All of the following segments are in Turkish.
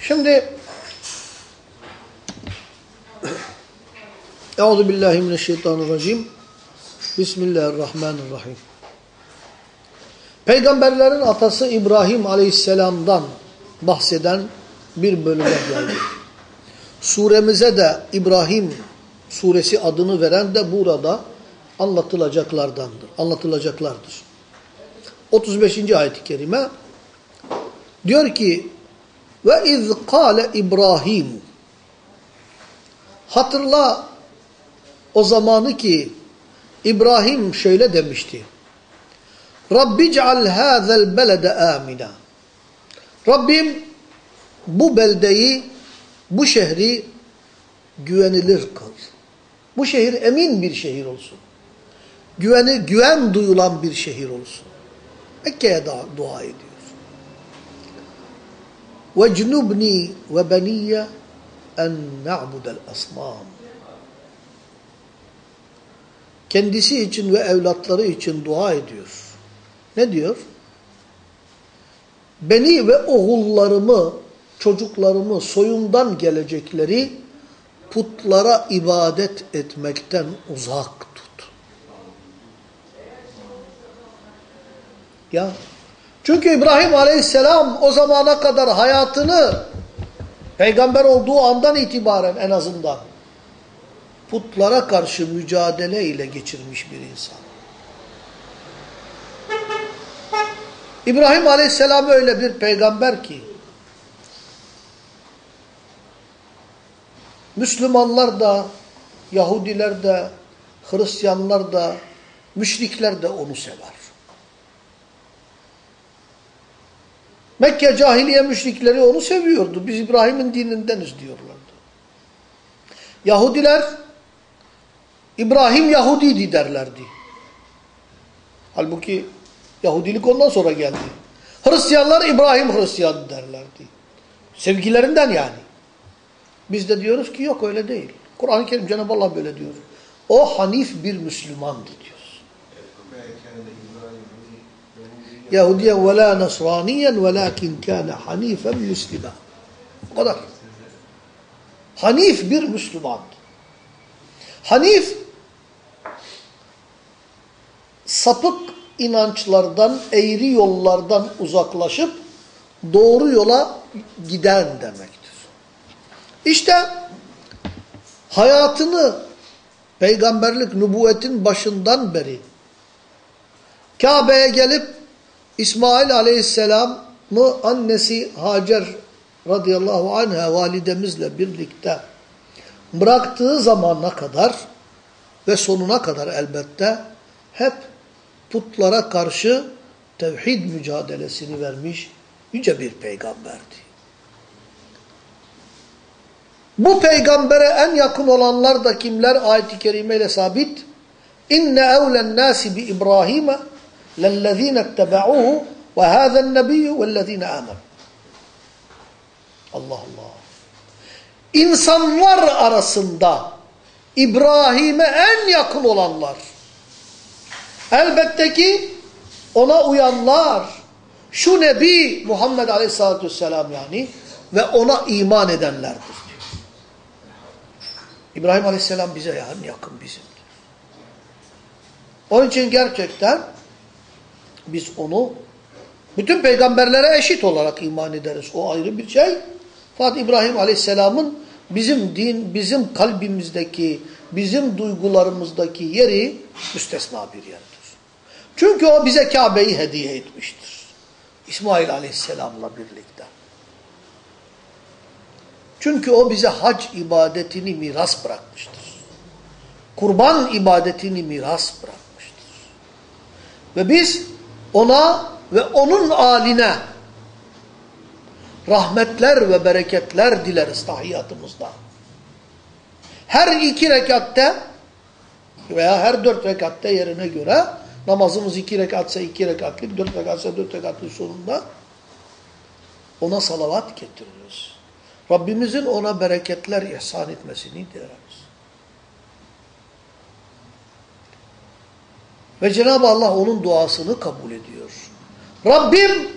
Şimdi Euzu billahi mineşşeytanirracim. Bismillahirrahmanirrahim. Peygamberlerin atası İbrahim Aleyhisselam'dan bahseden bir bölüme geldik. Suremize de İbrahim suresi adını veren de burada anlatılacaklardandır. Anlatılacaklardır. 35. ayet-i kerime diyor ki ve iz kâle İbrahim hatırla o zamanı ki İbrahim şöyle demişti. Rabbi ceal hâzel belede âmina. Rabbim bu beldeyi, bu şehri güvenilir kıl. Bu şehir emin bir şehir olsun. Güveni, güven duyulan bir şehir olsun. Mekke'ye dua ediyor. وَجْنُبْنِي وَبَنِيَّ اَنْ نَعْبُدَ الْأَصْنَامِ Kendisi için ve evlatları için dua ediyor. Ne diyor? Beni ve oğullarımı, çocuklarımı, soyundan gelecekleri putlara ibadet etmekten uzak tut. Ya çünkü İbrahim Aleyhisselam o zamana kadar hayatını peygamber olduğu andan itibaren en azından putlara karşı mücadele ile geçirmiş bir insan. İbrahim Aleyhisselam öyle bir peygamber ki Müslümanlar da, Yahudiler de, Hristiyanlar da, müşrikler de onu sever. Mekke cahiliye müşrikleri onu seviyordu. Biz İbrahim'in dinindeniz diyorlardı. Yahudiler İbrahim Yahudiydi derlerdi. Halbuki Yahudilik ondan sonra geldi. Hristiyanlar İbrahim Hristiyan derlerdi. Sevgilerinden yani. Biz de diyoruz ki yok öyle değil. Kur'an-ı Kerim Cenab-ı Allah böyle diyor. O hanif bir Müslümandı diyoruz. Yahudiyen ve la Nasraniyen ve lakin kâne hanifen Müslüman. O kadar. Hanif bir Müslümandı. Hanif sapık inançlardan, eğri yollardan uzaklaşıp doğru yola giden demektir. İşte hayatını peygamberlik, nübüvvetin başından beri Kabe'ye gelip İsmail aleyhisselamı annesi Hacer radıyallahu anha validemizle birlikte bıraktığı zamana kadar ve sonuna kadar elbette hep putlara karşı tevhid mücadelesini vermiş yüce bir peygamberdi. Bu peygambere en yakın olanlar da kimler? Ayet-i kerimeyle sabit. İnne evlen nasi bi İbrahim'e ettebe'uhu ve hâzen nebiyyü vellezine âmen. Allah Allah. İnsanlar arasında İbrahim'e en yakın olanlar. Elbette ki ona uyanlar, şu Nebi Muhammed Aleyhisselatü Vesselam yani ve ona iman edenlerdir. İbrahim Aleyhisselam bize yani yakın bizimdir. Onun için gerçekten biz onu bütün peygamberlere eşit olarak iman ederiz. O ayrı bir şey. Fakat İbrahim Aleyhisselam'ın bizim din, bizim kalbimizdeki, bizim duygularımızdaki yeri müstesna bir yerdir. Çünkü o bize Kabe'yi hediye etmiştir. İsmail Aleyhisselam'la birlikte. Çünkü o bize hac ibadetini miras bırakmıştır. Kurban ibadetini miras bırakmıştır. Ve biz ona ve onun aline rahmetler ve bereketler dileriz tahiyyatımızda. Her iki rekatte veya her dört rekatte yerine göre namazımız iki rekatsa iki rekatlık, dört rekatsa dört rekatlık sonunda ona salavat getiriyoruz. Rabbimizin ona bereketler ihsan etmesini dileriz. Ve Cenab-ı Allah onun duasını kabul ediyor. Rabbim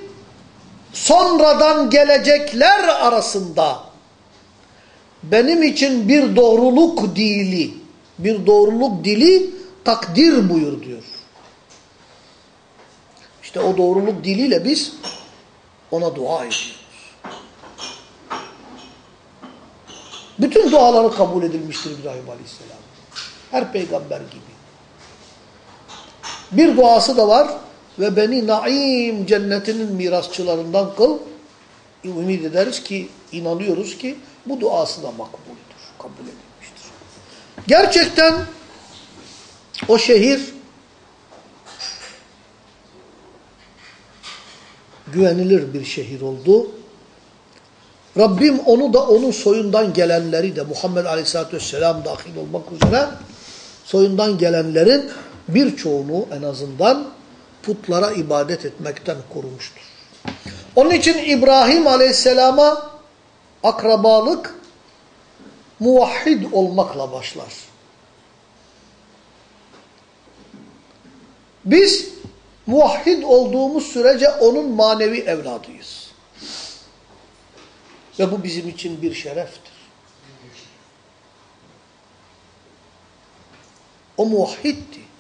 sonradan gelecekler arasında benim için bir doğruluk dili, bir doğruluk dili takdir buyur diyor. İşte o doğruluk diliyle biz ona dua ediyoruz. Bütün duaları kabul edilmiştir İbrahim Aleyhisselam. Her peygamber gibi. Bir duası da var ve beni naim cennetinin mirasçılarından kıl. Ümit ederiz ki, inanıyoruz ki bu duası da makbuldür, kabul edilmiştir. Gerçekten o şehir güvenilir bir şehir oldu. Rabbim onu da onun soyundan gelenleri de Muhammed Aleyhisselatü Vesselam dahil olmak üzere soyundan gelenlerin birçoğunu en azından putlara ibadet etmekten korumuştur. Onun için İbrahim Aleyhisselam'a akrabalık muvahhid olmakla başlar. Biz muvahhid olduğumuz sürece onun manevi evladıyız. Ve bu bizim için bir şereftir. O muvahhiddi.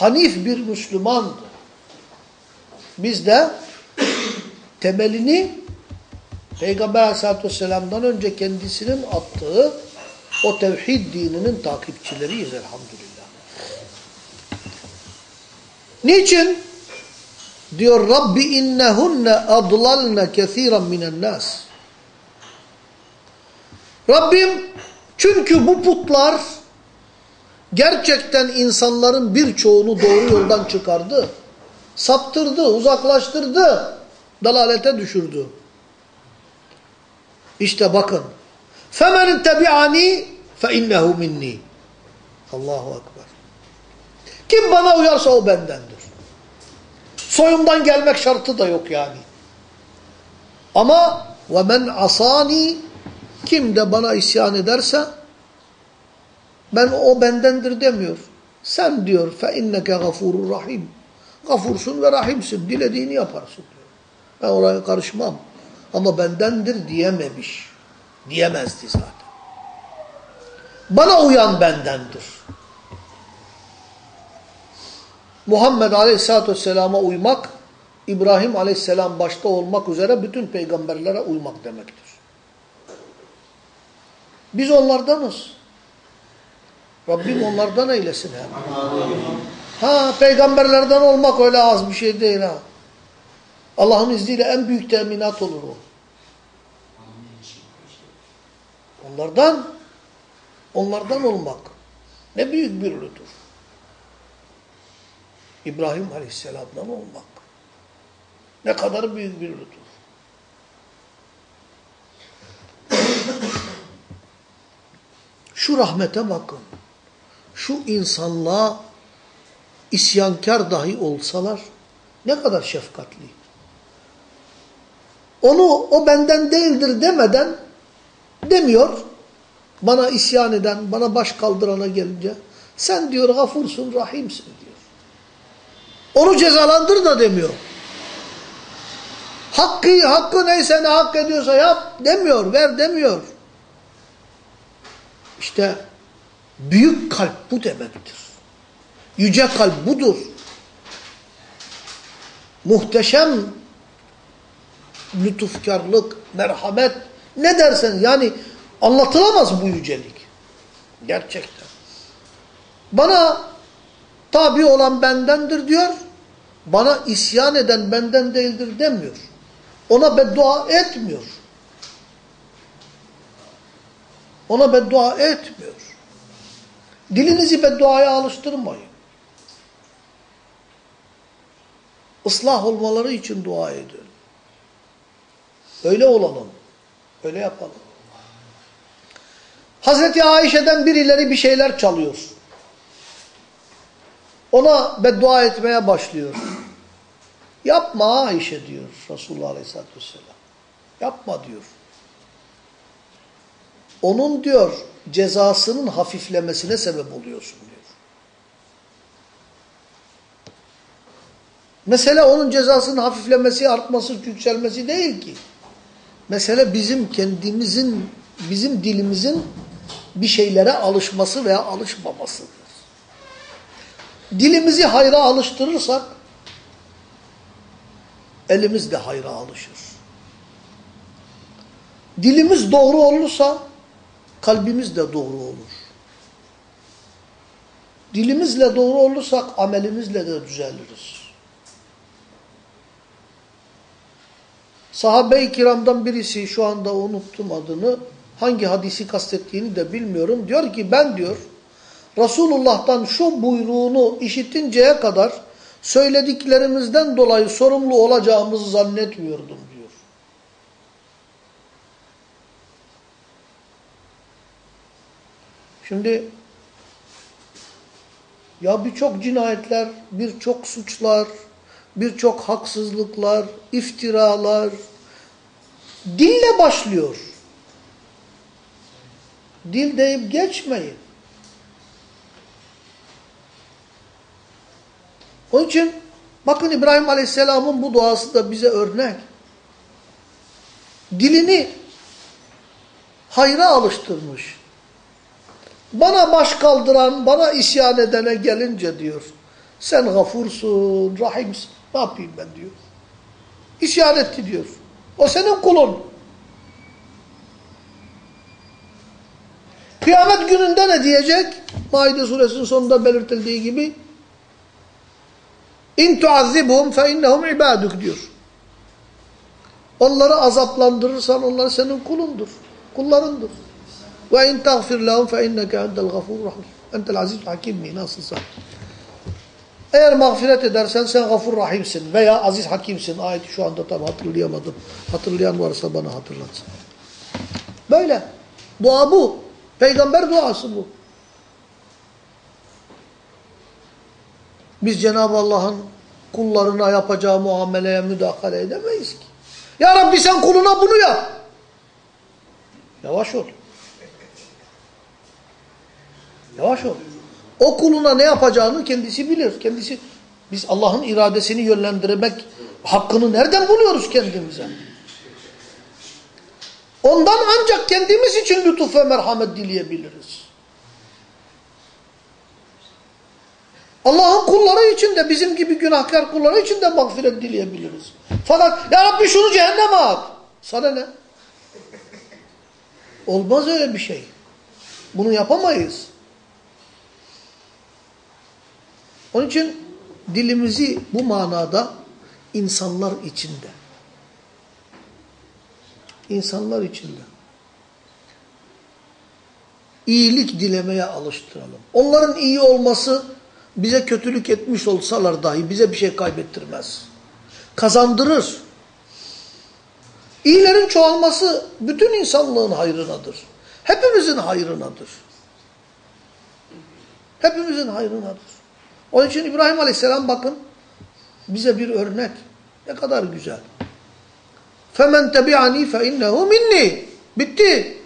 Hanif bir Müslümandı. Biz de temelini Peygamber aleyhissalatü vesselam'dan önce kendisinin attığı o tevhid dininin takipçileriyiz elhamdülillah. Niçin? Diyor Rabbi innehunne adlalne kethiren minen nas. Rabbim çünkü bu putlar gerçekten insanların birçoğunu doğru yoldan çıkardı. Saptırdı, uzaklaştırdı, dalalete düşürdü. İşte bakın. فَمَنْ تَبِعَنِي فَاِنَّهُ minni. Allahu Ekber. Kim bana uyarsa o bendendir. Soyumdan gelmek şartı da yok yani. Ama وَمَنْ asani Kim de bana isyan ederse ben o bendendir demiyor. Sen diyor fe inneke gafurur rahim. Gafursun ve rahimsin. Dilediğini yaparsın diyor. Ben oraya karışmam. Ama bendendir diyememiş. Diyemezdi zaten. Bana uyan bendendir. Muhammed Aleyhisselatü Vesselam'a uymak, İbrahim Aleyhisselam başta olmak üzere bütün peygamberlere uymak demektir. Biz onlardanız. Rabbim onlardan eylesin. He. Ha peygamberlerden olmak öyle az bir şey değil ha. Allah'ın izniyle en büyük teminat olur o. Onlardan, onlardan olmak ne büyük bir lütuf. İbrahim Aleyhisselam'dan olmak. Ne kadar büyük bir lütuf. Şu rahmete bakın. Şu insanlığa isyankar dahi olsalar ne kadar şefkatli. Onu o benden değildir demeden demiyor. Bana isyan eden, bana baş kaldırana gelince sen diyor gafursun, rahimsin diyor. Onu cezalandır da demiyor. Hakkı, hakkı neyse ne hak ediyorsa yap demiyor, ver demiyor. İşte büyük kalp bu demektir. Yüce kalp budur. Muhteşem lütufkarlık, merhamet ne dersen yani anlatılamaz bu yücelik. Gerçekten. Bana tabi olan bendendir diyor. Bana isyan eden benden değildir demiyor. Ona beddua etmiyor. Ona beddua etmiyor. Dilinizi bedduaya alıştırmayın. Islah olmaları için dua edin. Öyle olalım. Öyle yapalım. Hazreti Ayşe'den birileri bir şeyler çalıyor. Ona beddua etmeye başlıyor. Yapma Ayşe diyor Resulullah Aleyhisselatü Vesselam. Yapma diyor. Onun diyor cezasının hafiflemesine sebep oluyorsun diyor. Mesele onun cezasının hafiflemesi, artması, yükselmesi değil ki. Mesele bizim kendimizin, bizim dilimizin bir şeylere alışması veya alışmamasıdır. Dilimizi hayra alıştırırsak, elimiz de hayra alışır. Dilimiz doğru olursa, kalbimiz de doğru olur. Dilimizle doğru olursak, amelimizle de düzeliriz. Sahabe-i kiramdan birisi şu anda unuttum adını. Hangi hadisi kastettiğini de bilmiyorum. Diyor ki ben diyor Resulullah'tan şu buyruğunu işitinceye kadar söylediklerimizden dolayı sorumlu olacağımızı zannetmiyordum diyor. Şimdi ya birçok cinayetler, birçok suçlar, birçok haksızlıklar, iftiralar dille başlıyor. Dil deyip geçmeyin. Onun için bakın İbrahim Aleyhisselam'ın bu duası da bize örnek. Dilini hayra alıştırmış. Bana baş kaldıran, bana isyan edene gelince diyor. Sen gafursun, rahimsin. Ne yapayım ben diyor. İsyan etti diyor. O senin kulun. Kıyamet gününde ne diyecek? Maide suresinin sonunda belirtildiği gibi İn tuazzibhum fe innehum ibaduk diyor. Onları azaplandırırsan onlar senin kulundur. Kullarındır. Ve tagfir lehum fe inneke entel gafurur rahim. Entel aziz hakim mi? Nasılsa. Eğer mağfiret edersen sen gafur rahimsin veya aziz hakimsin. Ayeti şu anda tam hatırlayamadım. Hatırlayan varsa bana hatırlatsın. Böyle. Dua bu. Peygamber duası bu. Biz Cenab-ı Allah'ın kullarına yapacağı muameleye müdahale edemeyiz ki. Ya Rabbi sen kuluna bunu yap. Yavaş ol. Yavaş ol. O kuluna ne yapacağını kendisi bilir. Kendisi biz Allah'ın iradesini yönlendirmek hakkını nereden buluyoruz kendimize? Ondan ancak kendimiz için lütuf ve merhamet dileyebiliriz. Allah'ın kulları için de bizim gibi günahkar kulları için de mağfiret dileyebiliriz. Fakat ya Rabbi şunu cehenneme at. Sana ne? Olmaz öyle bir şey. Bunu yapamayız. Onun için dilimizi bu manada insanlar içinde insanlar içinde iyilik dilemeye alıştıralım. Onların iyi olması bize kötülük etmiş olsalar dahi bize bir şey kaybettirmez. Kazandırır. İyilerin çoğalması bütün insanlığın hayrınadır. Hepimizin hayrınadır. Hepimizin hayrınadır. Onun için İbrahim Aleyhisselam bakın bize bir örnek. Ne kadar güzel. فَمَنْ تَبِعَنِي فَاِنَّهُ minni. Bitti.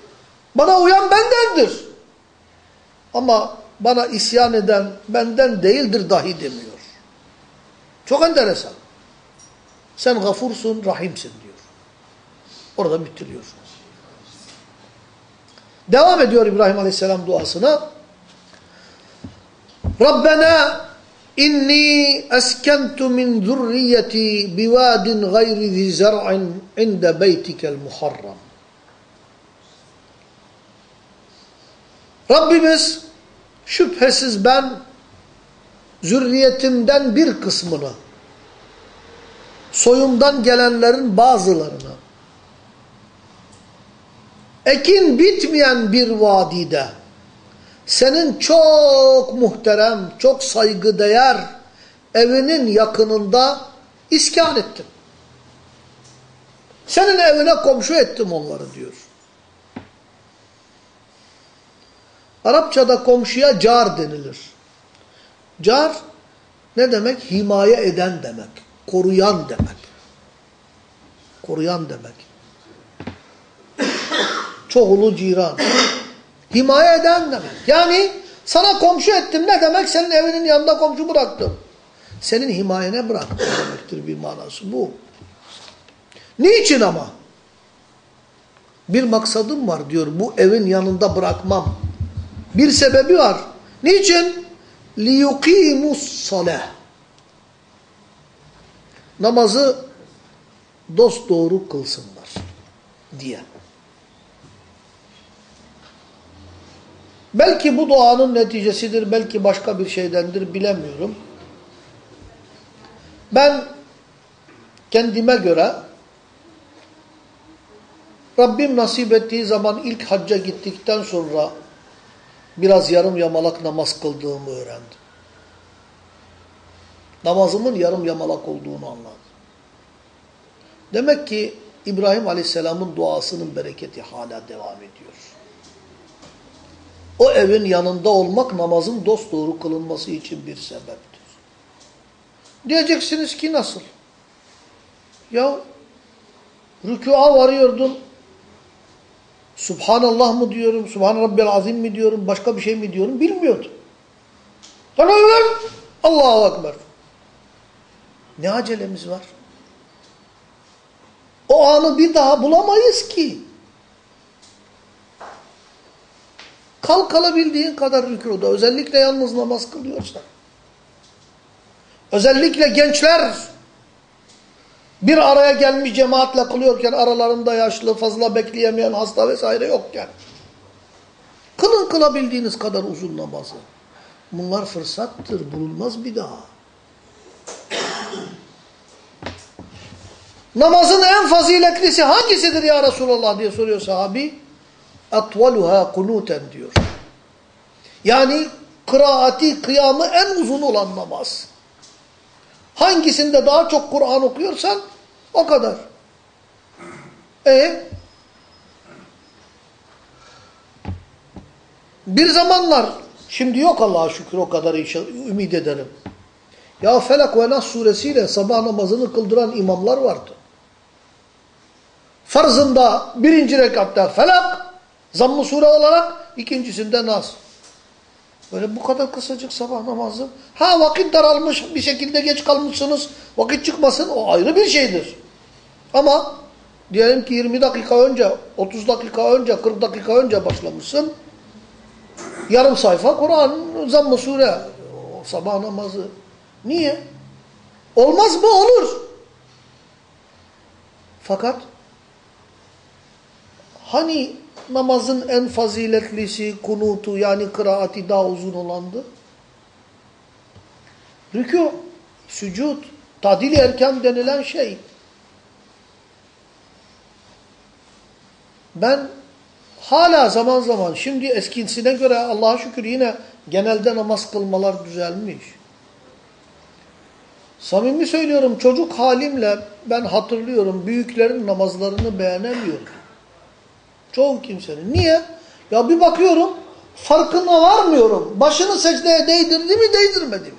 Bana uyan bendendir. Ama bana isyan eden benden değildir dahi demiyor. Çok enteresan. Sen gafursun, rahimsin diyor. Orada bitiriyor. Devam ediyor İbrahim Aleyhisselam duasına. Rabbena inni eskentu min zurriyeti bivadin gayri zi zar'in inde beytikel muharram. Rabbimiz şüphesiz ben zürriyetimden bir kısmını soyumdan gelenlerin bazılarını ekin bitmeyen bir vadide senin çok muhterem, çok saygıdeğer evinin yakınında iskan ettim. Senin evine komşu ettim onları diyor. Arapçada komşuya car denilir. Car ne demek? Himaye eden demek. Koruyan demek. Koruyan demek. Çoğulu ciran. Himaye eden demek. Yani sana komşu ettim ne demek? Senin evinin yanında komşu bıraktım. senin himayene bıraktım demektir bir manası bu. Niçin ama? Bir maksadım var diyor bu evin yanında bırakmam. Bir sebebi var. Niçin? لِيُقِيمُ الصَّلَةِ Namazı dosdoğru kılsınlar diye. Belki bu duanın neticesidir, belki başka bir şeydendir bilemiyorum. Ben kendime göre Rabbim nasip ettiği zaman ilk hacca gittikten sonra biraz yarım yamalak namaz kıldığımı öğrendim. Namazımın yarım yamalak olduğunu anladım. Demek ki İbrahim Aleyhisselam'ın duasının bereketi hala devam ediyor. O evin yanında olmak namazın dosdoğru kılınması için bir sebeptir. Diyeceksiniz ki nasıl? Ya rükûa varıyordun. Subhanallah mı diyorum, Subhan Rabbiyal Azim mi diyorum, başka bir şey mi diyorum bilmiyordum. Allahu Ekber. Ne acelemiz var? O anı bir daha bulamayız ki. Kalk kalabildiğin kadar rükuda. Özellikle yalnız namaz kılıyorsan. Özellikle gençler bir araya gelmiş cemaatle kılıyorken aralarında yaşlı, fazla bekleyemeyen, hasta vesaire yokken. Kılın kılabildiğiniz kadar uzun namazı. Bunlar fırsattır, bulunmaz bir daha. Namazın en faziletlisi hangisidir ya Resulallah diye soruyor sahabi. Atvaluha kunuten diyor. Yani kıraati, kıyamı en uzun olan namaz. Hangisinde daha çok Kur'an okuyorsan o kadar. E bir zamanlar şimdi yok Allah'a şükür o kadar ümit ederim. Ya Felak ve Nas suresiyle sabah namazını kıldıran imamlar vardı. Farzında birinci rekatta Felak, zamm-ı sure olarak ikincisinde Nas. Böyle bu kadar kısacık sabah namazı. Ha vakit daralmış bir şekilde geç kalmışsınız. Vakit çıkmasın o ayrı bir şeydir. Ama diyelim ki 20 dakika önce, 30 dakika önce, 40 dakika önce başlamışsın. Yarım sayfa Kur'an, zamm-ı sure, o sabah namazı. Niye? Olmaz mı? Olur. Fakat hani namazın en faziletlisi kunutu yani kıraati daha uzun olandı? Rükû, sücud, tadil erken denilen şey. Ben hala zaman zaman şimdi eskisine göre Allah'a şükür yine genelde namaz kılmalar düzelmiş. Samimi söylüyorum çocuk halimle ben hatırlıyorum büyüklerin namazlarını beğenemiyorum. Çoğu kimsenin. Niye? Ya bir bakıyorum farkına varmıyorum. Başını secdeye değdirdi mi değdirmedi mi?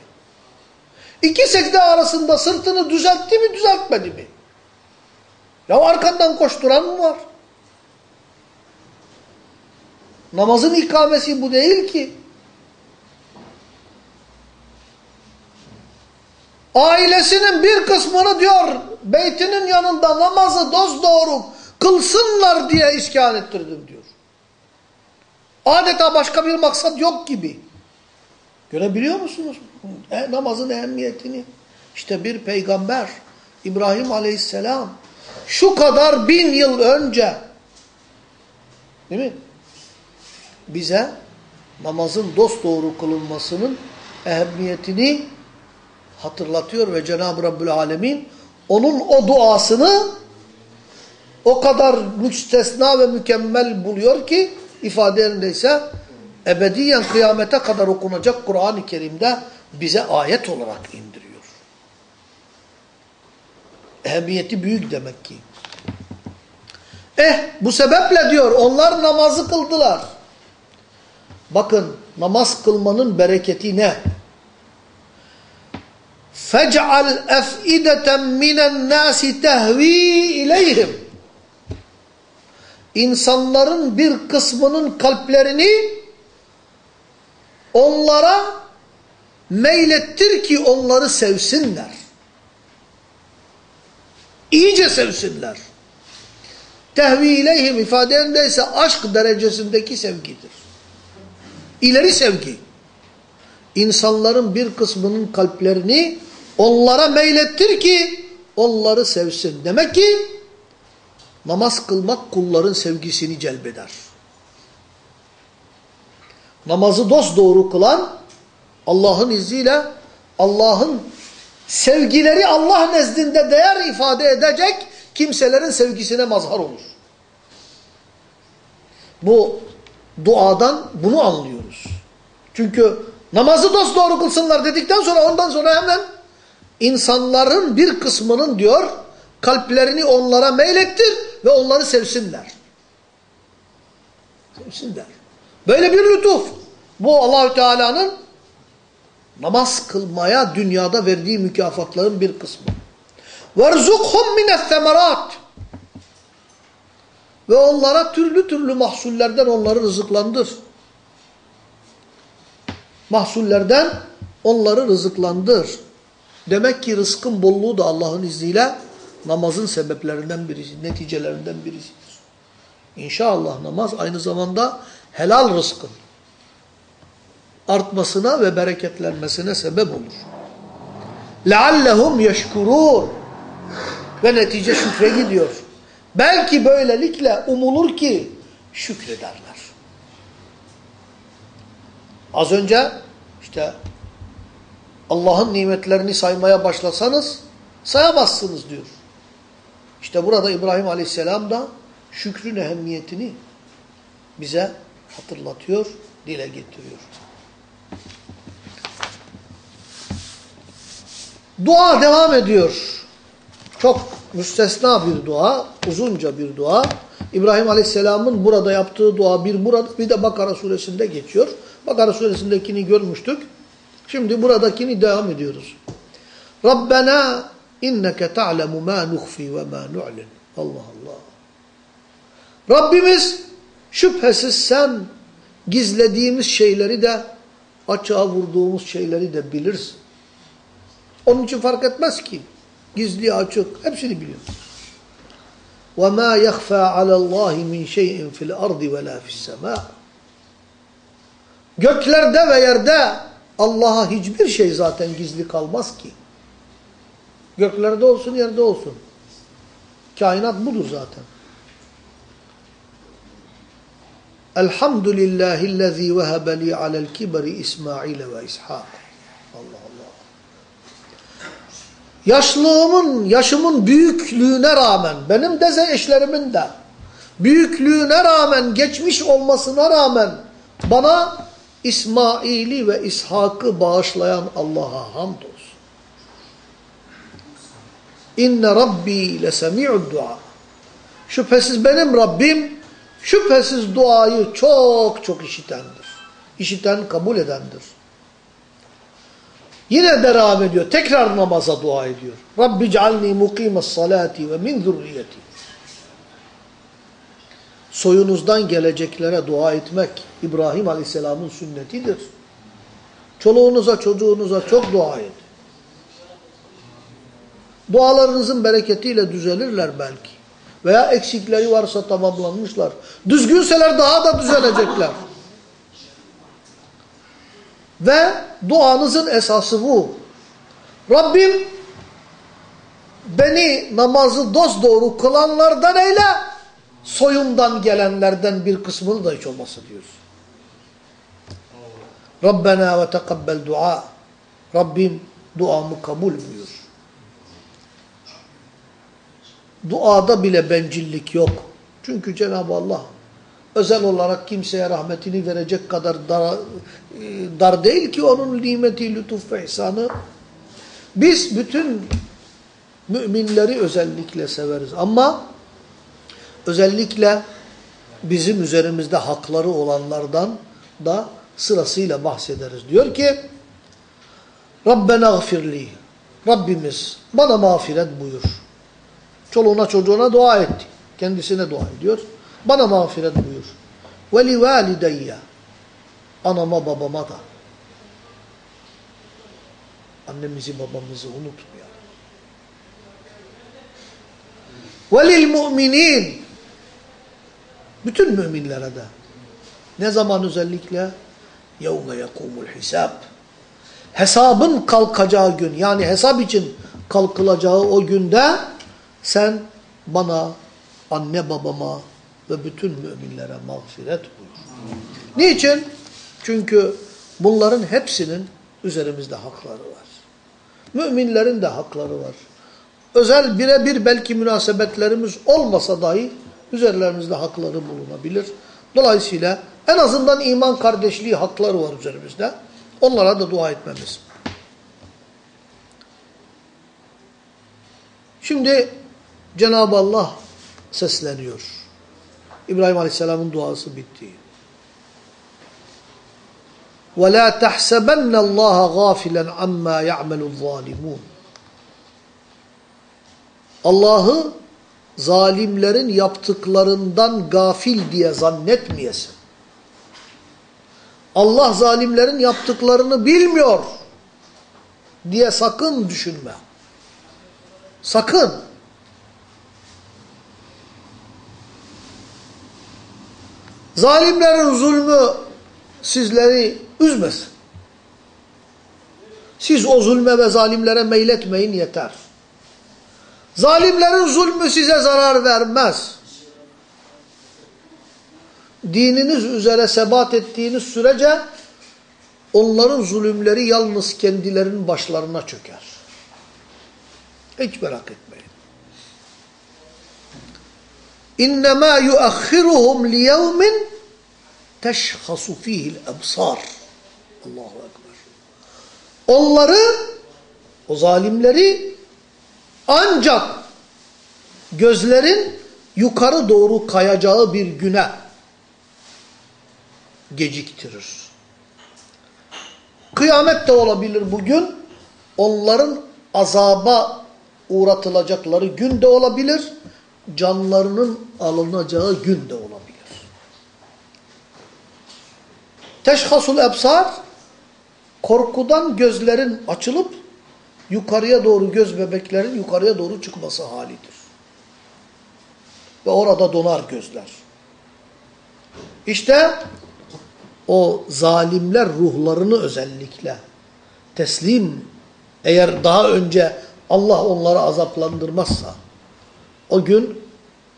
İki secde arasında sırtını düzeltti mi düzeltmedi mi? Ya arkandan koşturan mı var? Namazın ikamesi bu değil ki. Ailesinin bir kısmını diyor beytinin yanında namazı dosdoğru kılsınlar diye iskan ettirdim diyor. Adeta başka bir maksat yok gibi. Görebiliyor musunuz e, namazın ehemmiyetini? İşte bir peygamber İbrahim aleyhisselam şu kadar bin yıl önce değil mi? Bize namazın dosdoğru kılınmasının ehemmiyetini hatırlatıyor ve Cenab-ı Rabbül Alemin onun o duasını o kadar müstesna ve mükemmel buluyor ki ifade yerindeyse ebediyen kıyamete kadar okunacak Kur'an-ı Kerim'de bize ayet olarak indiriyor. Ehemmiyeti büyük demek ki. Eh bu sebeple diyor onlar namazı kıldılar. Bakın namaz kılmanın bereketi ne? فَجْعَلْ اَفْئِدَةً مِنَ النَّاسِ تَهْو۪ي اِلَيْهِمْ İnsanların bir kısmının kalplerini onlara meylettir ki onları sevsinler. İyice sevsinler. Tehvi ileyhim ifadesinde ise aşk derecesindeki sevgidir. İleri sevgi. İnsanların bir kısmının kalplerini onlara meylettir ki onları sevsin. Demek ki namaz kılmak kulların sevgisini celbeder. Namazı dosdoğru kılan Allah'ın izniyle Allah'ın sevgileri Allah nezdinde değer ifade edecek kimselerin sevgisine mazhar olur. Bu duadan bunu anlıyoruz. Çünkü namazı dosdoğru kılsınlar dedikten sonra ondan sonra hemen insanların bir kısmının diyor kalplerini onlara meylettir ve onları sevsinler. Sevsinler. Böyle bir lütuf. Bu Allahü Teala'nın namaz kılmaya dünyada verdiği mükafatların bir kısmı. وَرْزُقْهُمْ مِنَ الثَّمَرَاتِ Ve onlara türlü türlü mahsullerden onları rızıklandır. Mahsullerden onları rızıklandır. Demek ki rızkın bolluğu da Allah'ın izniyle namazın sebeplerinden birisi, neticelerinden birisidir. İnşallah namaz aynı zamanda helal rızkın artmasına ve bereketlenmesine sebep olur. لَعَلَّهُمْ يَشْكُرُونَ Ve netice şükre gidiyor. Belki böylelikle umulur ki şükrederler. Az önce işte Allah'ın nimetlerini saymaya başlasanız sayamazsınız diyor. İşte burada İbrahim Aleyhisselam da şükrün ehemmiyetini bize hatırlatıyor, dile getiriyor. Dua devam ediyor. Çok müstesna bir dua, uzunca bir dua. İbrahim Aleyhisselam'ın burada yaptığı dua bir burada bir de Bakara suresinde geçiyor. Bakara suresindekini görmüştük. Şimdi buradakini devam ediyoruz. Rabbena inneke ta'lemu ma nuhfi ve ma nu'lin. Allah Allah. Rabbimiz şüphesiz sen gizlediğimiz şeyleri de açığa vurduğumuz şeyleri de bilirsin. Onun için fark etmez ki. Gizli açık hepsini biliyor. وَمَا يَخْفَى عَلَى اللّٰهِ مِنْ شَيْءٍ فِي الْأَرْضِ وَلَا فِي السَّمَاءِ Göklerde ve yerde Allah'a hiçbir şey zaten gizli kalmaz ki. Göklerde olsun, yerde olsun. Kainat budur zaten. Elhamdülillahillezî vehebe li alel kibri İsmail ve İshak. Allah Allah. Yaşlığımın, yaşımın büyüklüğüne rağmen, benim de eşlerimin de büyüklüğüne rağmen, geçmiş olmasına rağmen bana İsmail'i ve İshak'ı bağışlayan Allah'a hamdolsun. İnne Rabbi lesemi'ud dua. Şüphesiz benim Rabbim şüphesiz duayı çok çok işitendir. İşiten, kabul edendir. Yine devam ediyor. Tekrar namaza dua ediyor. Rabbi cealni mukimes salati ve min zürriyeti. Soyunuzdan geleceklere dua etmek İbrahim Aleyhisselam'ın sünnetidir. Çoluğunuza, çocuğunuza çok dua edin. Dualarınızın bereketiyle düzelirler belki. Veya eksikleri varsa tamamlanmışlar. Düzgünseler daha da düzelecekler. Ve duanızın esası bu. Rabbim beni namazı dosdoğru kılanlardan eyle, soyumdan gelenlerden bir kısmını da hiç olmasa diyoruz. Rabbena ve tekabbel dua. Rabbim duamı kabul buyur. Duada bile bencillik yok. Çünkü Cenab-ı Allah özel olarak kimseye rahmetini verecek kadar dar, dar değil ki onun nimeti, lütuf ve ihsanı. Biz bütün müminleri özellikle severiz ama özellikle bizim üzerimizde hakları olanlardan da sırasıyla bahsederiz. Diyor ki Rabbena gfirli Rabbimiz bana mağfiret buyur. Çoluğuna çocuğuna dua etti. Kendisine dua ediyor. Bana mağfiret buyur. Ve li valideyye. Anama babama da. Annemizi babamızı unutmayalım. وَلِلْمُؤْمِنِينَ Bütün müminlere de. Ne zaman özellikle? يَوْمَ يَقُومُ الْحِسَابِ Hesabın kalkacağı gün yani hesap için kalkılacağı o günde sen bana, anne babama ve bütün müminlere mağfiret buyur. Niçin? Çünkü bunların hepsinin üzerimizde hakları var. Müminlerin de hakları var. Özel birebir belki münasebetlerimiz olmasa dahi üzerlerimizde hakları bulunabilir. Dolayısıyla en azından iman kardeşliği hakları var üzerimizde. Onlara da dua etmemiz. Şimdi Cenab-ı Allah sesleniyor. İbrahim Aleyhisselam'ın duası bitti. وَلَا تَحْسَبَنَّ اللّٰهَ غَافِلًا عَمَّا يَعْمَلُ الظَّالِمُونَ Allah'ı zalimlerin yaptıklarından gafil diye zannetmeyesin. Allah zalimlerin yaptıklarını bilmiyor diye sakın düşünme. Sakın. Zalimlerin zulmü sizleri üzmesin. Siz o zulme ve zalimlere meyletmeyin yeter. Zalimlerin zulmü size zarar vermez. Dininiz üzere sebat ettiğiniz sürece onların zulümleri yalnız kendilerinin başlarına çöker. Hiç merak etmeyin. İnnemâ yuakhiruhum liyevmin teşhasu fihil ebsar. Allahu Ekber. Onları, o zalimleri ancak gözlerin yukarı doğru kayacağı bir güne geciktirir. Kıyamet de olabilir bugün. Onların azaba uğratılacakları gün de olabilir. Canlarının alınacağı gün de olabilir. Teşhasul ebsar korkudan gözlerin açılıp yukarıya doğru göz bebeklerin yukarıya doğru çıkması halidir. Ve orada donar gözler. İşte o zalimler ruhlarını özellikle teslim eğer daha önce Allah onları azaplandırmazsa o gün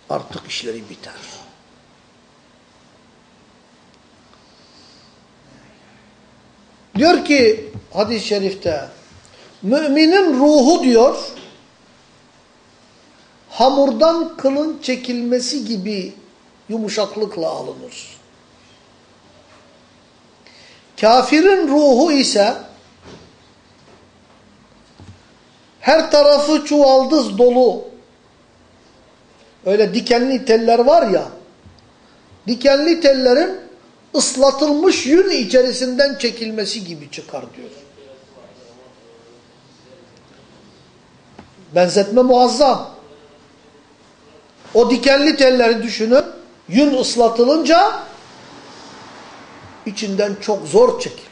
artık işleri biter. Diyor ki hadis-i şerifte müminin ruhu diyor hamurdan kılın çekilmesi gibi yumuşaklıkla alınır. Kafirin ruhu ise her tarafı çuvaldız dolu öyle dikenli teller var ya dikenli tellerin ıslatılmış yün içerisinden çekilmesi gibi çıkar diyor. Benzetme muazzam. O dikenli telleri düşünün. Yün ıslatılınca içinden çok zor çekilir.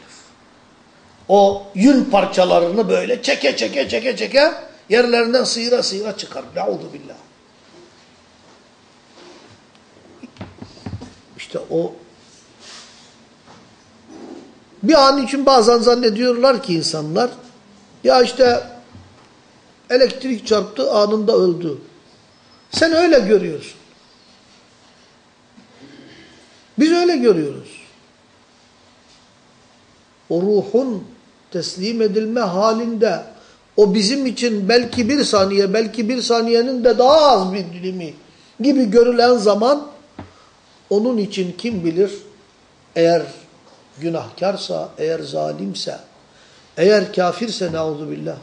O yün parçalarını böyle çeke çeke çeke çeke yerlerinden sıyıra sıyıra çıkar. Nauzu billah. İşte o bir an için bazen zannediyorlar ki insanlar ya işte elektrik çarptı anında öldü. Sen öyle görüyorsun. Biz öyle görüyoruz. O ruhun teslim edilme halinde o bizim için belki bir saniye, belki bir saniyenin de daha az bir dilimi gibi görülen zaman onun için kim bilir eğer günahkarsa, eğer zalimse, eğer kafirse billah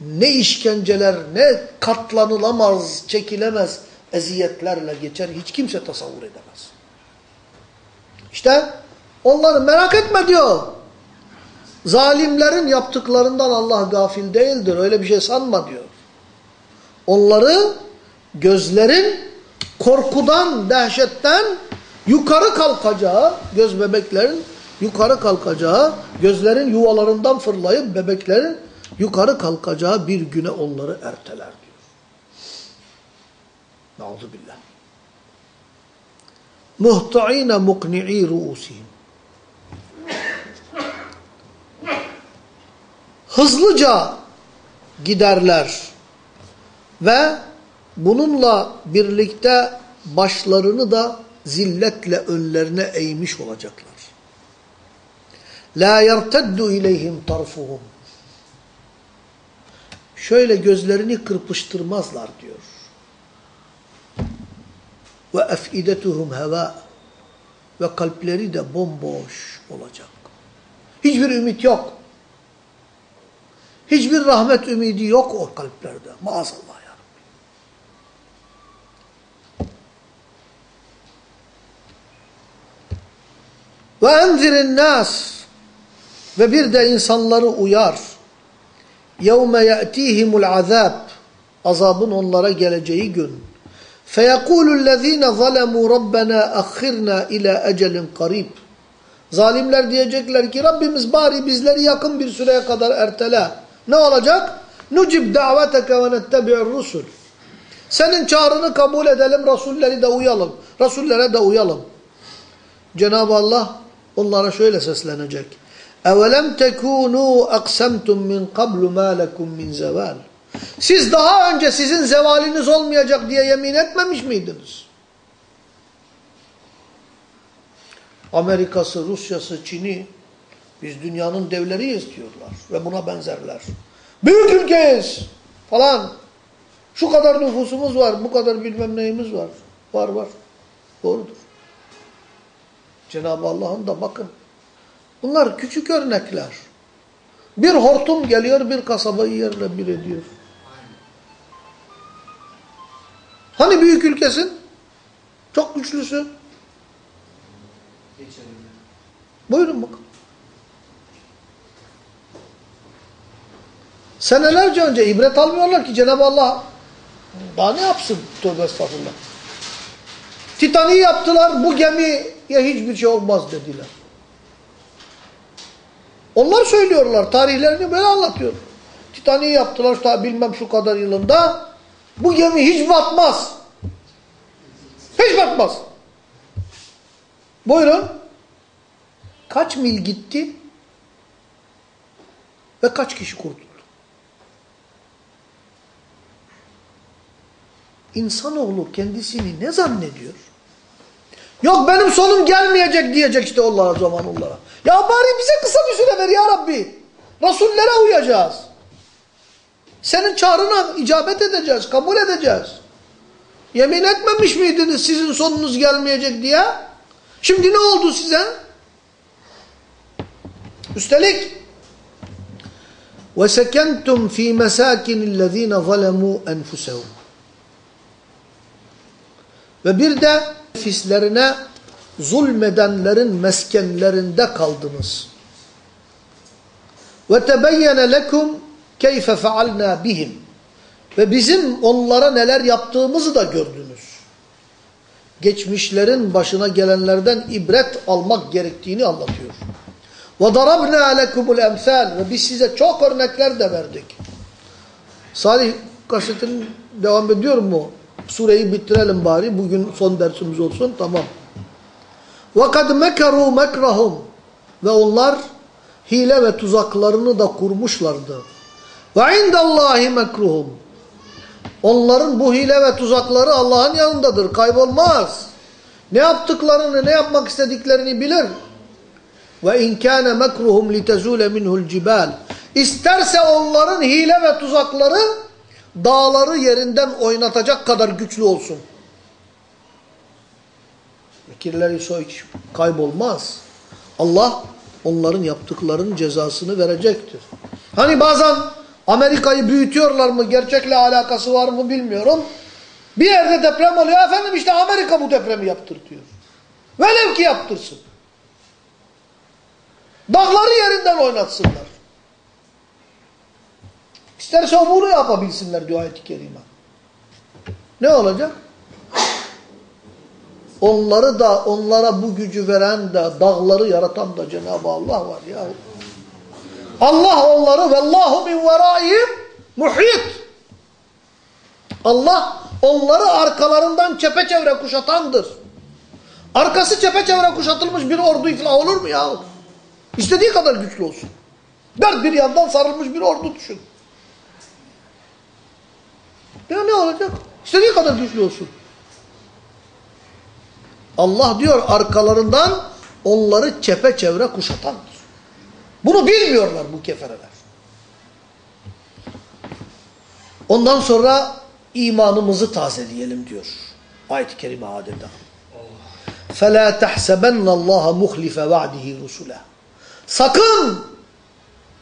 ne işkenceler, ne katlanılamaz, çekilemez eziyetlerle geçer hiç kimse tasavvur edemez. İşte onları merak etme diyor. Zalimlerin yaptıklarından Allah gafil değildir. Öyle bir şey sanma diyor. Onları gözlerin korkudan, dehşetten yukarı kalkacağı, göz bebeklerin yukarı kalkacağı, gözlerin yuvalarından fırlayıp bebeklerin yukarı kalkacağı bir güne onları erteler diyor. Nauzubillah. Muhta'ine mukni'i ruusihim. Hızlıca giderler ve bununla birlikte başlarını da zilletle önlerine eğmiş olacaklar. La yerteddu ileyhim tarfuhum. Şöyle gözlerini kırpıştırmazlar diyor. Ve efidetuhum heva. Ve kalpleri de bomboş olacak. Hiçbir ümit yok. Hiçbir rahmet ümidi yok o kalplerde. Maazallah ya Rabbi. Ve enzirin nas ve bir de insanları uyar. Yevme ye'tihimul azab azabın onlara geleceği gün. Feyekulullezine zalemû rabbena ahhirna ila ecelin karib. Zalimler diyecekler ki Rabbimiz bari bizleri yakın bir süreye kadar ertele. Ne olacak? Nucib daveteke ve nettebi'ur rusul. Senin çağrını kabul edelim, Resulleri de uyalım. Resullere de uyalım. Cenab-ı Allah onlara şöyle seslenecek. اَوَلَمْ تَكُونُوا اَقْسَمْتُمْ مِنْ قَبْلُ مَا لَكُمْ مِنْ زَوَالٍ Siz daha önce sizin zevaliniz olmayacak diye yemin etmemiş miydiniz? Amerika'sı, Rusya'sı, Çin'i biz dünyanın devleriyiz diyorlar ve buna benzerler. Büyük ülkeyiz falan. Şu kadar nüfusumuz var, bu kadar bilmem neyimiz var. Var var. Doğrudur. Cenab-ı Allah'ın da bakın. Bunlar küçük örnekler. Bir hortum geliyor, bir kasabayı yerle bir ediyor. Hani büyük ülkesin? Çok güçlüsün. Buyurun bakın. Senelerce önce ibret almıyorlar ki Cenab-ı Allah daha ne yapsın? Tövbe estağfurullah. Titanik'i yaptılar, bu gemiye hiçbir şey olmaz dediler. Onlar söylüyorlar, tarihlerini böyle anlatıyor. Titanik'i yaptılar ta bilmem şu kadar yılında. Bu gemi hiç batmaz. Hiç batmaz. Buyurun. Kaç mil gitti ve kaç kişi kurtuldu? İnsanoğlu kendisini ne zannediyor? Yok benim sonum gelmeyecek diyecek işte Allah zaman onlara. Ya bari bize kısa bir süre ver ya Rabbi. Resullere uyacağız. Senin çağrına icabet edeceğiz, kabul edeceğiz. Yemin etmemiş miydiniz sizin sonunuz gelmeyecek diye? Şimdi ne oldu size? Üstelik وَسَكَنْتُمْ ف۪ي مَسَاكِنِ الَّذ۪ينَ ظَلَمُوا أَنْفُسَهُمْ Ve bir de Nefislerine zulmedenlerin meskenlerinde kaldınız. Ve tebeyyene lekum keyfe fealna bihim. Ve bizim onlara neler yaptığımızı da gördünüz. Geçmişlerin başına gelenlerden ibret almak gerektiğini anlatıyor. Ve darabna lekumul emsal. Ve biz size çok örnekler de verdik. Salih kasetinin devam ediyor mu? Sureyi bitirelim bari. Bugün son dersimiz olsun. Tamam. وَقَدْ مَكَرُوا مَكْرَهُمْ Ve onlar hile ve tuzaklarını da kurmuşlardı. وَعِنْدَ اللّٰهِ مَكْرُهُمْ Onların bu hile ve tuzakları Allah'ın yanındadır. Kaybolmaz. Ne yaptıklarını, ne yapmak istediklerini bilir. Ve in kana makruhum litazula minhu'l cibal. İsterse onların hile ve tuzakları dağları yerinden oynatacak kadar güçlü olsun. Fikirleri hiç kaybolmaz. Allah onların yaptıklarının cezasını verecektir. Hani bazen Amerika'yı büyütüyorlar mı, gerçekle alakası var mı bilmiyorum. Bir yerde deprem oluyor, efendim işte Amerika bu depremi yaptırtıyor. Velev ki yaptırsın. Dağları yerinden oynatsınlar. İsterse bunu yapabilsinler diyor ayet-i kerime. Ne olacak? onları da onlara bu gücü veren de dağları yaratan da Cenab-ı Allah var ya. Allah onları vallahu min veraihim muhit. Allah onları arkalarından çepeçevre kuşatandır. Arkası çepeçevre kuşatılmış bir ordu iflah olur mu ya? İstediği kadar güçlü olsun. Dört bir yandan sarılmış bir ordu düşün. Ya ne olacak? İstediği kadar güçlü olsun. Allah diyor arkalarından onları çepeçevre kuşatandır. Bunu bilmiyorlar bu kefereler. Ondan sonra imanımızı tazeleyelim diyor. Ayet-i Kerime adeta. فَلَا تَحْسَبَنَّ اللّٰهَ مُخْلِفَ وَعْدِهِ رُسُولَهُ Sakın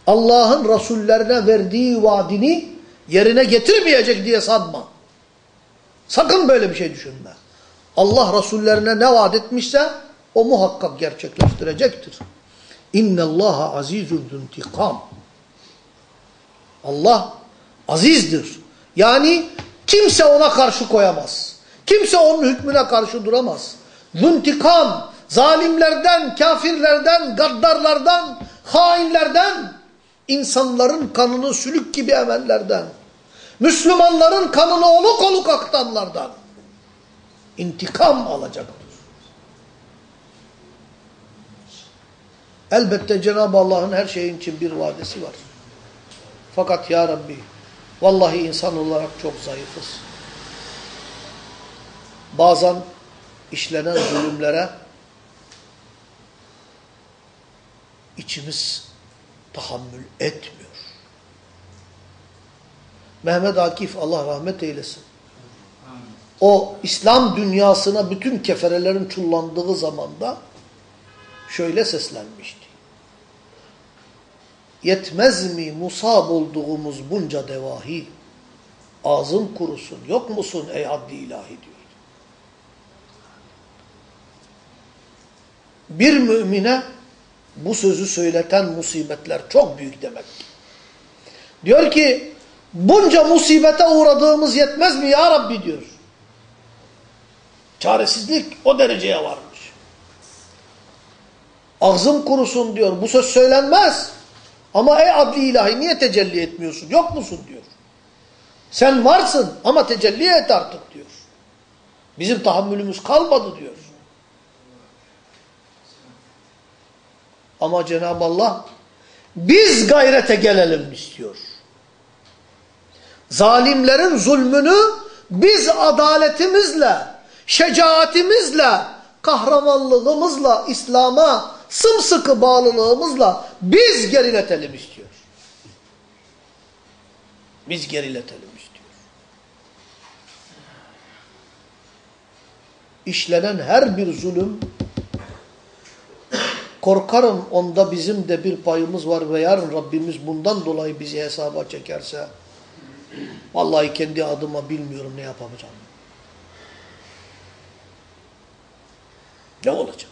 Allah'ın Resullerine verdiği vaadini yerine getirmeyecek diye sanma. Sakın böyle bir şey düşünme. Allah Resullerine ne vaat etmişse o muhakkak gerçekleştirecektir. İnne Allaha azizun intikam. Allah azizdir. Yani kimse ona karşı koyamaz. Kimse onun hükmüne karşı duramaz. Zuntikam, zalimlerden, kafirlerden, gaddarlardan, hainlerden, insanların kanını sülük gibi emenlerden, Müslümanların kanını oluk oluk aktanlardan intikam alacaktır. Elbette Cenab-ı Allah'ın her şeyin için bir vadesi var. Fakat ya Rabbi, vallahi insan olarak çok zayıfız. Bazen işlenen zulümlere içimiz tahammül etmiyor. Mehmet Akif Allah rahmet eylesin. O İslam dünyasına bütün keferelerin çullandığı zamanda şöyle seslenmişti. Yetmez mi musab olduğumuz bunca devahi? Ağzın kurusun, yok musun ey adli ilahi diyor. Bir mümine bu sözü söyleten musibetler çok büyük demek. Diyor ki bunca musibete uğradığımız yetmez mi ya Rabbi diyor. Çaresizlik o dereceye varmış. Ağzım kurusun diyor. Bu söz söylenmez. Ama ey adli ilahi niye tecelli etmiyorsun? Yok musun diyor. Sen varsın ama tecelli et artık diyor. Bizim tahammülümüz kalmadı diyor. Ama Cenab-ı Allah biz gayrete gelelim istiyor. Zalimlerin zulmünü biz adaletimizle, şecaatimizle, kahramanlığımızla, İslam'a sımsıkı bağlılığımızla biz geriletelim istiyor. Biz geriletelim istiyor. İşlenen her bir zulüm korkarım onda bizim de bir payımız var ve yarın Rabbimiz bundan dolayı bizi hesaba çekerse vallahi kendi adıma bilmiyorum ne yapacağım. Ne olacak?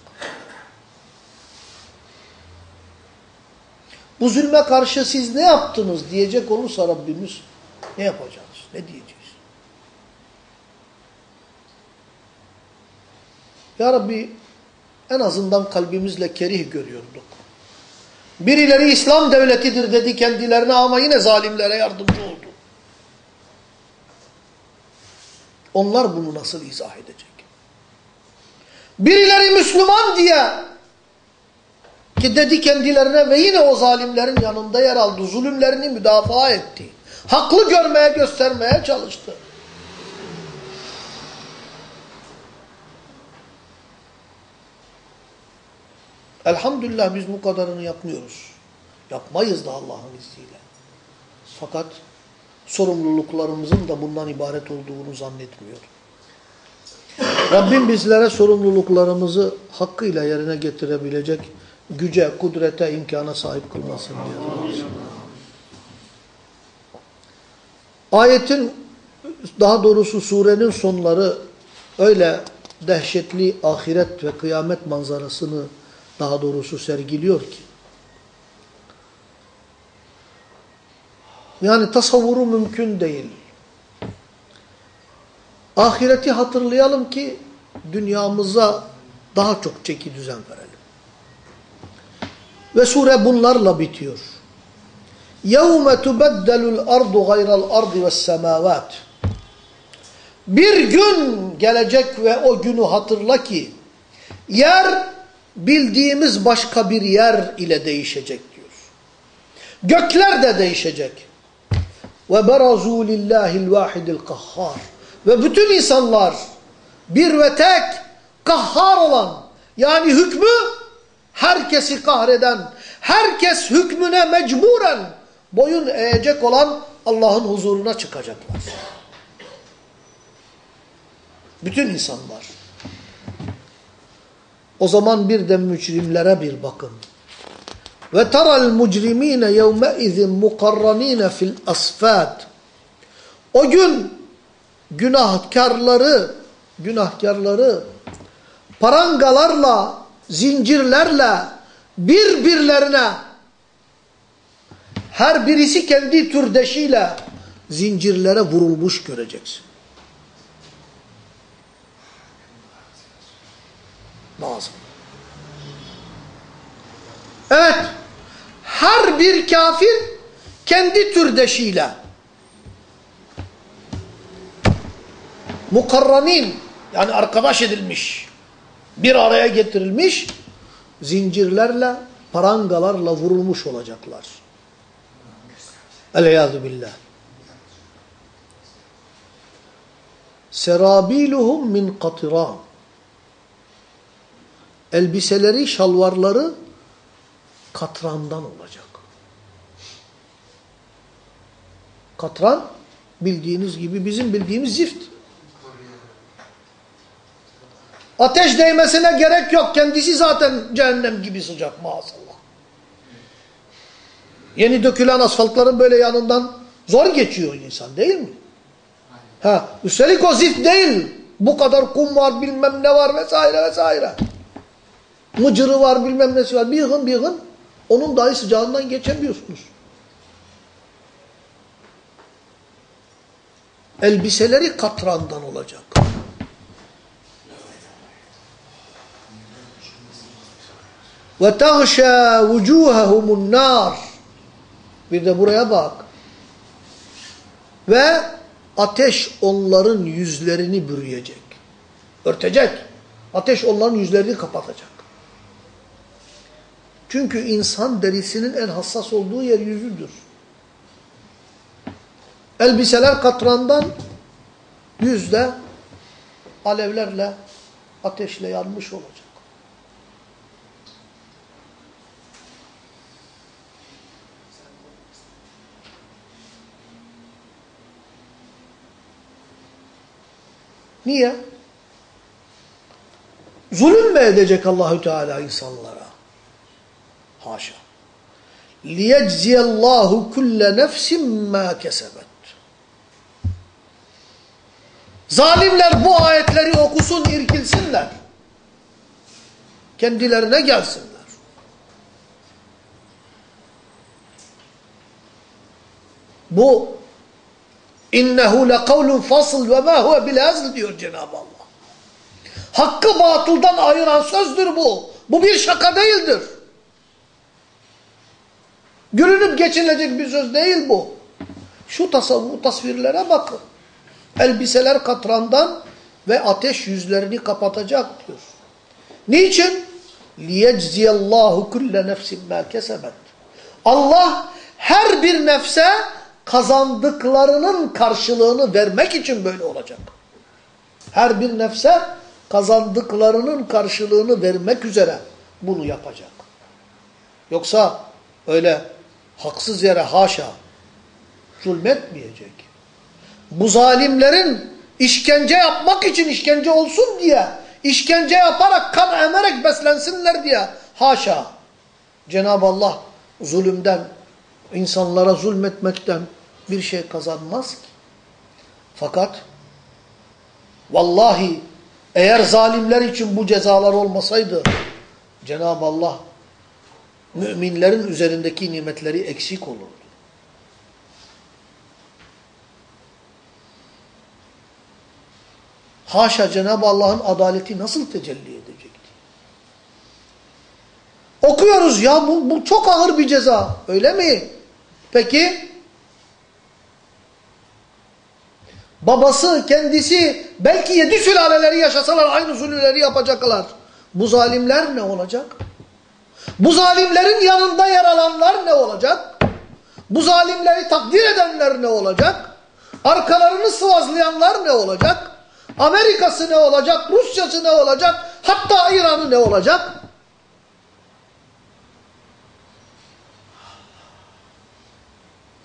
Bu zulme karşı siz ne yaptınız diyecek olursa Rabbimiz ne yapacağız? Ne diyeceğiz? Ya Rabbi en azından kalbimizle kerih görüyorduk. Birileri İslam devletidir dedi kendilerine ama yine zalimlere yardımcı oldu. Onlar bunu nasıl izah edecek? Birileri Müslüman diye ki dedi kendilerine ve yine o zalimlerin yanında yer aldı. Zulümlerini müdafaa etti. Haklı görmeye göstermeye çalıştı. Elhamdülillah biz bu kadarını yapmıyoruz. Yapmayız da Allah'ın izniyle. Fakat sorumluluklarımızın da bundan ibaret olduğunu zannetmiyorum. Rabbim bizlere sorumluluklarımızı hakkıyla yerine getirebilecek güce, kudrete, imkana sahip kılmasın diye. Ayetin daha doğrusu surenin sonları öyle dehşetli ahiret ve kıyamet manzarasını daha doğrusu sergiliyor ki. Yani tasavvuru mümkün değil. Ahireti hatırlayalım ki dünyamıza daha çok çeki düzen verelim. Ve sure bunlarla bitiyor. يَوْمَ تُبَدَّلُ الْأَرْضُ غَيْرَ الْأَرْضِ وَالسَّمَاوَاتِ Bir gün gelecek ve o günü hatırla ki yer bildiğimiz başka bir yer ile değişecek diyor. Gökler de değişecek. Ve berazu lillahil vahidil kahhar. Ve bütün insanlar bir ve tek kahhar olan yani hükmü herkesi kahreden, herkes hükmüne mecburen boyun eğecek olan Allah'ın huzuruna çıkacaklar. Bütün insanlar. O zaman bir de mücrimlere bir bakın. Ve taral mucrimine yevme izin mukarranine fil asfat. O gün günahkarları günahkarları parangalarla, zincirlerle birbirlerine her birisi kendi türdeşiyle zincirlere vurulmuş göreceksin. Lazım. Evet, her bir kafir kendi türdeşiyle mukarranin yani arkadaş edilmiş, bir araya getirilmiş zincirlerle, parangalarla vurulmuş olacaklar. Eleyadu billah. Serabiluhum min katiran. Elbiseleri, şalvarları katrandan olacak. Katran bildiğiniz gibi bizim bildiğimiz zift. Ateş değmesine gerek yok. Kendisi zaten cehennem gibi sıcak maazallah. Yeni dökülen asfaltların böyle yanından zor geçiyor insan değil mi? Ha, üstelik o zift değil. Bu kadar kum var bilmem ne var vesaire vesaire. Mıcırı var bilmem nesi var. Bir yığın bir yığın. Onun dahi sıcağından geçemiyorsunuz. Elbiseleri katrandan olacak. Ve tağşâ vücûhehumun nâr. Bir de buraya bak. Ve ateş onların yüzlerini bürüyecek. Örtecek. Ateş onların yüzlerini kapatacak. Çünkü insan derisinin en hassas olduğu yer yüzüdür. Elbiseler katrandan, yüzde alevlerle, ateşle yanmış olacak. Niye? Zulüm mü edecek Allahü Teala insanlara? Haşa. لِيَجْزِيَ اللّٰهُ كُلَّ نَفْسٍ مَا كَسَبَتْ Zalimler bu ayetleri okusun, irkilsinler. Kendilerine gelsinler. Bu innehu lekavlun fasıl ve ma huve bilhazl diyor Cenab-ı Allah. Hakkı batıldan ayıran sözdür bu. Bu bir şaka değildir. Gülünüp geçilecek bir söz değil bu. Şu tasavvuf tasvirlere bakın. Elbiseler katrandan ve ateş yüzlerini kapatacak diyor. Niçin? لِيَجْزِيَ اللّٰهُ كُلَّ نَفْسٍ مَا كَسَبَتْ Allah her bir nefse kazandıklarının karşılığını vermek için böyle olacak. Her bir nefse kazandıklarının karşılığını vermek üzere bunu yapacak. Yoksa öyle haksız yere haşa zulmetmeyecek. Bu zalimlerin işkence yapmak için işkence olsun diye, işkence yaparak, kan emerek beslensinler diye haşa. Cenab-ı Allah zulümden, insanlara zulmetmekten bir şey kazanmaz ki. Fakat vallahi eğer zalimler için bu cezalar olmasaydı Cenab-ı Allah müminlerin üzerindeki nimetleri eksik olurdu. Haşa Cenab-ı Allah'ın adaleti nasıl tecelli edecekti? Okuyoruz ya bu, bu çok ağır bir ceza. Öyle mi? Peki babası, kendisi belki yedi sülaleleri yaşasalar aynı zulümleri yapacaklar. Bu zalimler ne olacak? Bu zalimlerin yanında yer alanlar ne olacak? Bu zalimleri takdir edenler ne olacak? Arkalarını sıvazlayanlar ne olacak? Amerika'sı ne olacak? Rusya'sı ne olacak? Hatta İran'ı ne olacak?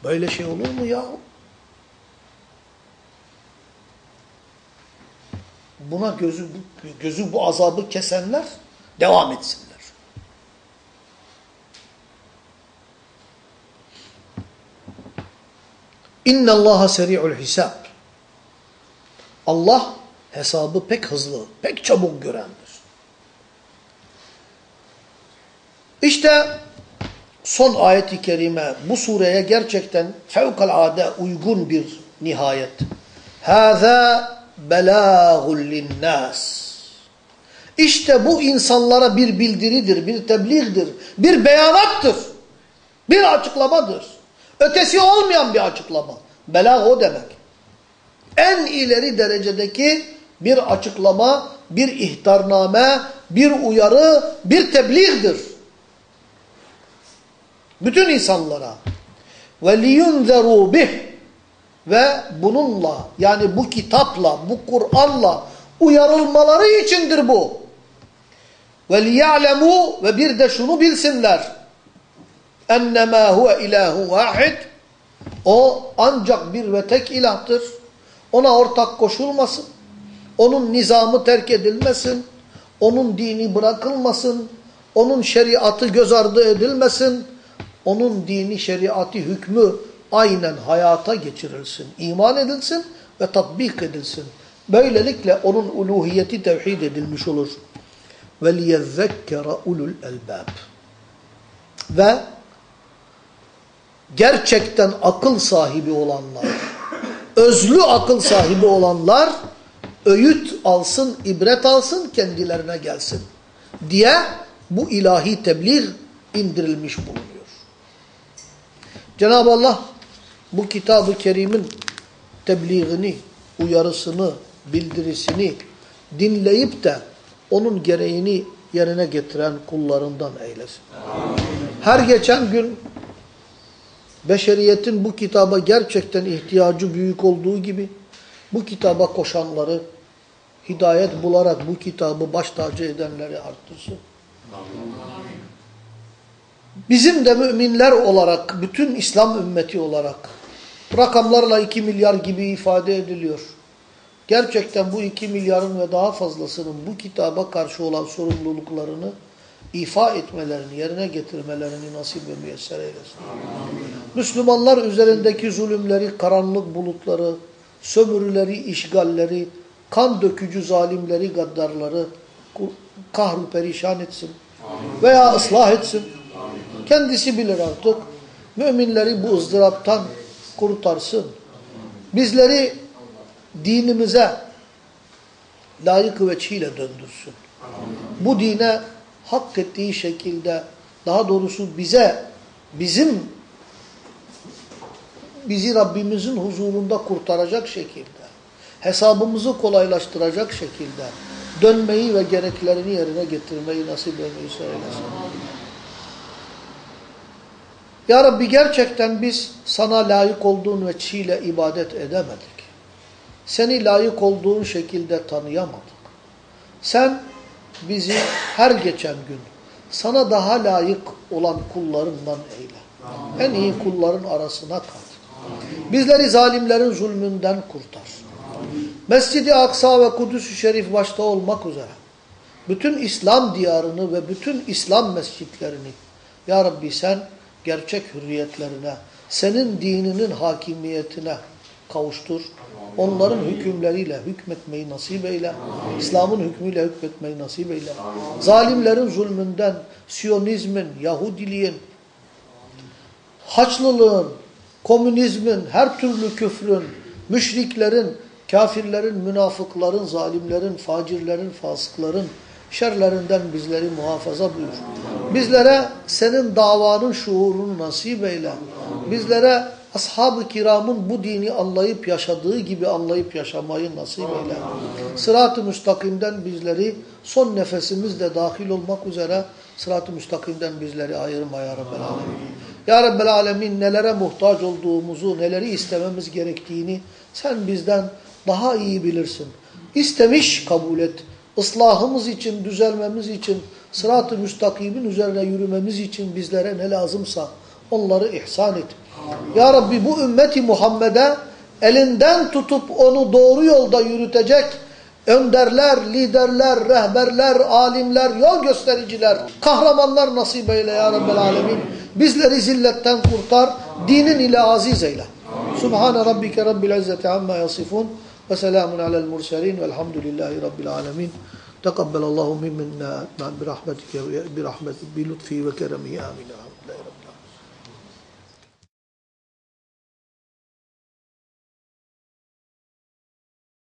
Böyle şey olur mu ya? Buna gözü, gözü bu azabı kesenler devam etsinler. İnne Allaha seri'ul hisab. Allah hesabı pek hızlı, pek çabuk görendir. İşte son ayet-i kerime bu sureye gerçekten fevkalade uygun bir nihayet. Hâzâ belâgul linnâs. İşte bu insanlara bir bildiridir, bir tebliğdir, bir beyanattır, bir açıklamadır. Ötesi olmayan bir açıklama. Belag o demek. En ileri derecedeki bir açıklama, bir ihtarname, bir uyarı, bir tebliğdir. Bütün insanlara. Ve liyunzeru bih. Ve bununla yani bu kitapla, bu Kur'an'la uyarılmaları içindir bu. Ve liya'lemu ve bir de şunu bilsinler اَنَّمَا هُوَ اِلَٰهُ وَاحِدٍ O ancak bir ve tek ilahtır. Ona ortak koşulmasın. Onun nizamı terk edilmesin. Onun dini bırakılmasın. Onun şeriatı göz ardı edilmesin. Onun dini, şeriatı, hükmü aynen hayata geçirilsin. iman edilsin ve tatbik edilsin. Böylelikle onun uluhiyeti tevhid edilmiş olur. وَلِيَذَّكَّرَ ulul elbab. Ve gerçekten akıl sahibi olanlar, özlü akıl sahibi olanlar öğüt alsın, ibret alsın, kendilerine gelsin diye bu ilahi tebliğ indirilmiş bulunuyor. Cenab-ı Allah bu kitabı kerimin tebliğini, uyarısını, bildirisini dinleyip de onun gereğini yerine getiren kullarından eylesin. Her geçen gün beşeriyetin bu kitaba gerçekten ihtiyacı büyük olduğu gibi bu kitaba koşanları hidayet bularak bu kitabı baş tacı edenleri arttırsın. Bizim de müminler olarak, bütün İslam ümmeti olarak rakamlarla 2 milyar gibi ifade ediliyor. Gerçekten bu 2 milyarın ve daha fazlasının bu kitaba karşı olan sorumluluklarını ifa etmelerini, yerine getirmelerini nasip ve müyesser eylesin. Müslümanlar üzerindeki zulümleri, karanlık bulutları, sömürüleri, işgalleri, kan dökücü zalimleri, gaddarları kahru perişan etsin veya ıslah etsin. Kendisi bilir artık. Müminleri bu ızdıraptan kurtarsın. Bizleri dinimize layık veçhiyle döndürsün. Bu dine hak ettiği şekilde daha doğrusu bize bizim bizi Rabbimizin huzurunda kurtaracak şekilde hesabımızı kolaylaştıracak şekilde dönmeyi ve gereklerini yerine getirmeyi nasip etmeyi söylesin. Ya Rabbi gerçekten biz sana layık olduğun ve çiğle ibadet edemedik. Seni layık olduğun şekilde tanıyamadık. Sen bizi her geçen gün sana daha layık olan kullarından eyle. En iyi kulların arasına kat. Bizleri zalimlerin zulmünden kurtar. Mescid-i Aksa ve Kudüs-ü Şerif başta olmak üzere bütün İslam diyarını ve bütün İslam mescitlerini Ya Rabbi sen gerçek hürriyetlerine, senin dininin hakimiyetine kavuştur. Onların hükümleriyle hükmetmeyi nasip eyle. İslam'ın hükmüyle hükmetmeyi nasip eyle. Zalimlerin zulmünden, Siyonizmin, Yahudiliğin, Haçlılığın, komünizmin, her türlü küfrün, müşriklerin, kafirlerin, münafıkların, zalimlerin, facirlerin, fasıkların şerlerinden bizleri muhafaza buyur. Bizlere senin davanın şuurunu nasip eyle. Bizlere ashab-ı kiramın bu dini anlayıp yaşadığı gibi anlayıp yaşamayı nasip eyle. Sırat-ı müstakimden bizleri son nefesimizde dahil olmak üzere sırat-ı müstakimden bizleri ayırma ya Rabbel Alemin. Ya Rabbel Alemin nelere muhtaç olduğumuzu, neleri istememiz gerektiğini sen bizden daha iyi bilirsin. İstemiş kabul et. Islahımız için, düzelmemiz için, sırat-ı müstakimin üzerine yürümemiz için bizlere ne lazımsa onları ihsan et. Ya Rabbi bu ümmeti Muhammed'e elinden tutup onu doğru yolda yürütecek önderler, liderler, rehberler, alimler, yol göstericiler, kahramanlar nasip eyle ya Rabbel Alemin. Bizleri zilletten kurtar, dinin ile aziz eyle. Subhane Rabbike Rabbil İzzeti amma yasifun ve selamun alel murselin velhamdülillahi Rabbil Alemin. Tekabbelallahu minna birahmetike birahmetik bi lütfi ve keremihi amin.